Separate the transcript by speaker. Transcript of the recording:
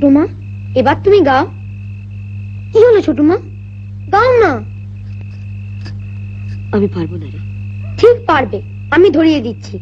Speaker 1: ছোট মা এবার তুমি গাও। কি হলো ছোট মা গাও না।
Speaker 2: আমি পারব না রে।
Speaker 1: ঠিক পারবে আমি ধরিয়ে দিচ্ছি।